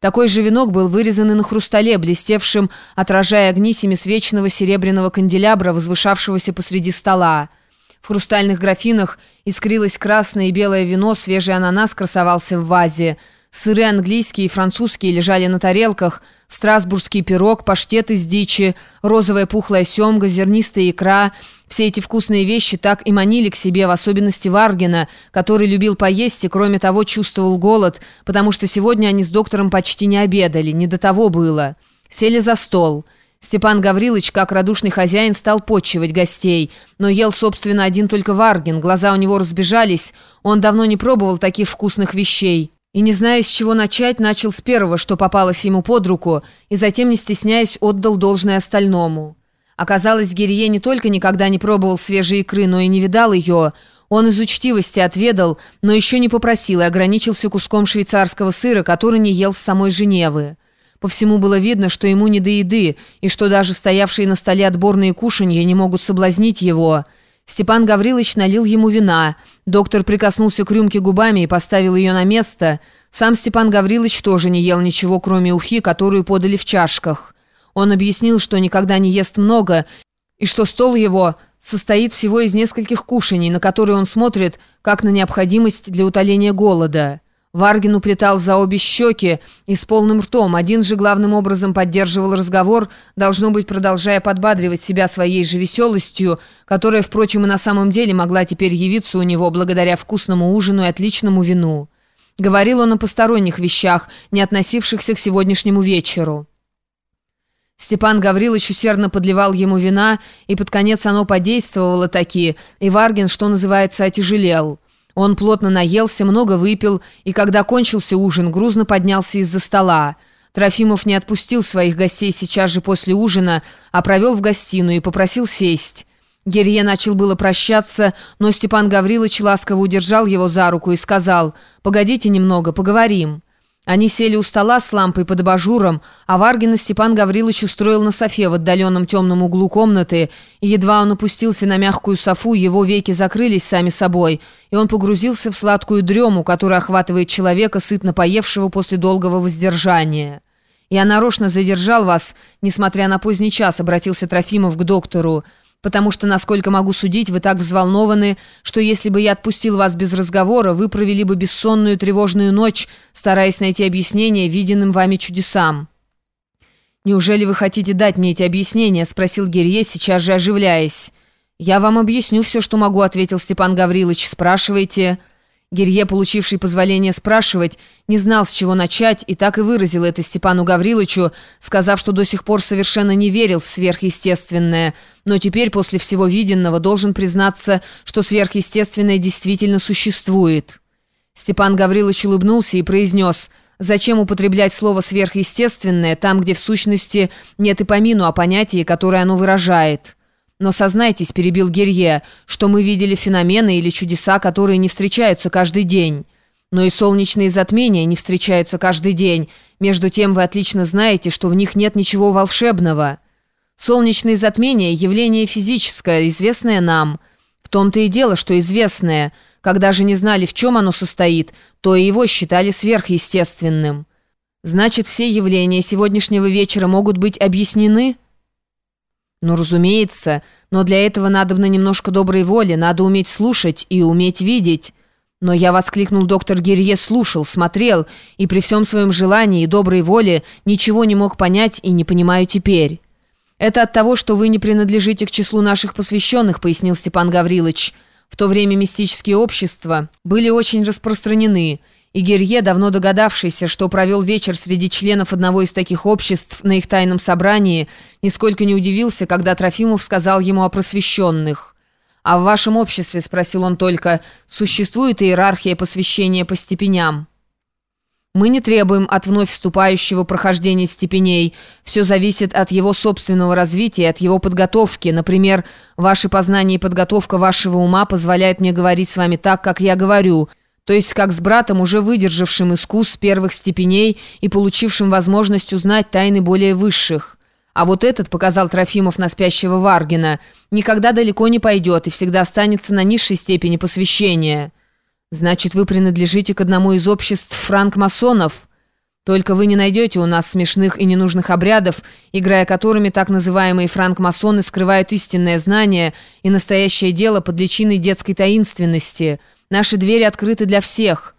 Такой же венок был вырезан и на хрустале, блестевшем, отражая огни семисвечного серебряного канделябра, возвышавшегося посреди стола. В хрустальных графинах искрилось красное и белое вино, свежий ананас красовался в вазе. Сыры английские и французские лежали на тарелках, страсбургский пирог, паштет из дичи, розовая пухлая семга, зернистая икра — все эти вкусные вещи так и манили к себе, в особенности Варгина, который любил поесть и, кроме того, чувствовал голод, потому что сегодня они с доктором почти не обедали, не до того было. Сели за стол. Степан Гаврилович, как радушный хозяин, стал почивать гостей, но ел, собственно, один только Варгин, глаза у него разбежались, он давно не пробовал таких вкусных вещей. И, не зная, с чего начать, начал с первого, что попалось ему под руку, и затем, не стесняясь, отдал должное остальному. Оказалось, Гирье не только никогда не пробовал свежей икры, но и не видал ее. Он из учтивости отведал, но еще не попросил и ограничился куском швейцарского сыра, который не ел с самой Женевы. По всему было видно, что ему не до еды, и что даже стоявшие на столе отборные кушанья не могут соблазнить его. Степан Гаврилович налил ему вина. Доктор прикоснулся к рюмке губами и поставил ее на место. Сам Степан Гаврилович тоже не ел ничего, кроме ухи, которую подали в чашках. Он объяснил, что никогда не ест много, и что стол его состоит всего из нескольких кушаний, на которые он смотрит, как на необходимость для утоления голода. Варгин уплетал за обе щеки и с полным ртом. Один же главным образом поддерживал разговор, должно быть, продолжая подбадривать себя своей же веселостью, которая, впрочем, и на самом деле могла теперь явиться у него благодаря вкусному ужину и отличному вину. Говорил он о посторонних вещах, не относившихся к сегодняшнему вечеру. Степан Гаврилович усердно подливал ему вина, и под конец оно подействовало таки, и Варгин, что называется, отяжелел. Он плотно наелся, много выпил, и когда кончился ужин, грузно поднялся из-за стола. Трофимов не отпустил своих гостей сейчас же после ужина, а провел в гостиную и попросил сесть. Герье начал было прощаться, но Степан Гаврилович ласково удержал его за руку и сказал «Погодите немного, поговорим». Они сели у стола с лампой под абажуром, а Варгина Степан Гаврилович устроил на софе в отдаленном темном углу комнаты, и едва он опустился на мягкую софу, его веки закрылись сами собой, и он погрузился в сладкую дрему, которая охватывает человека, сытно поевшего после долгого воздержания. «Я нарочно задержал вас, несмотря на поздний час», — обратился Трофимов к доктору потому что, насколько могу судить, вы так взволнованы, что если бы я отпустил вас без разговора, вы провели бы бессонную тревожную ночь, стараясь найти объяснение виденным вами чудесам». «Неужели вы хотите дать мне эти объяснения?» — спросил Герье, сейчас же оживляясь. «Я вам объясню все, что могу», — ответил Степан Гаврилович. «Спрашивайте». Гирье, получивший позволение спрашивать, не знал, с чего начать, и так и выразил это Степану Гавриловичу, сказав, что до сих пор совершенно не верил в сверхъестественное, но теперь, после всего виденного, должен признаться, что сверхъестественное действительно существует. Степан Гаврилович улыбнулся и произнес «Зачем употреблять слово «сверхъестественное» там, где в сущности нет и помину о понятии, которое оно выражает?» «Но сознайтесь», — перебил Герье, «что мы видели феномены или чудеса, которые не встречаются каждый день. Но и солнечные затмения не встречаются каждый день. Между тем вы отлично знаете, что в них нет ничего волшебного. Солнечные затмения — явление физическое, известное нам. В том-то и дело, что известное. Когда же не знали, в чем оно состоит, то и его считали сверхъестественным. Значит, все явления сегодняшнего вечера могут быть объяснены?» «Ну, разумеется, но для этого надо бы немножко доброй воли, надо уметь слушать и уметь видеть». «Но я воскликнул доктор Гирье, слушал, смотрел, и при всем своем желании и доброй воле ничего не мог понять и не понимаю теперь». «Это от того, что вы не принадлежите к числу наших посвященных», пояснил Степан Гаврилович. «В то время мистические общества были очень распространены». И Герье, давно догадавшийся, что провел вечер среди членов одного из таких обществ на их тайном собрании, нисколько не удивился, когда Трофимов сказал ему о просвещенных. «А в вашем обществе, — спросил он только, — существует иерархия посвящения по степеням?» «Мы не требуем от вновь вступающего прохождения степеней. Все зависит от его собственного развития, от его подготовки. Например, ваше познание и подготовка вашего ума позволяет мне говорить с вами так, как я говорю» то есть как с братом, уже выдержавшим искус первых степеней и получившим возможность узнать тайны более высших. А вот этот, показал Трофимов на спящего Варгина, никогда далеко не пойдет и всегда останется на низшей степени посвящения. Значит, вы принадлежите к одному из обществ франкмасонов? Только вы не найдете у нас смешных и ненужных обрядов, играя которыми так называемые франкмасоны скрывают истинное знание и настоящее дело под личиной детской таинственности. Наши двери открыты для всех».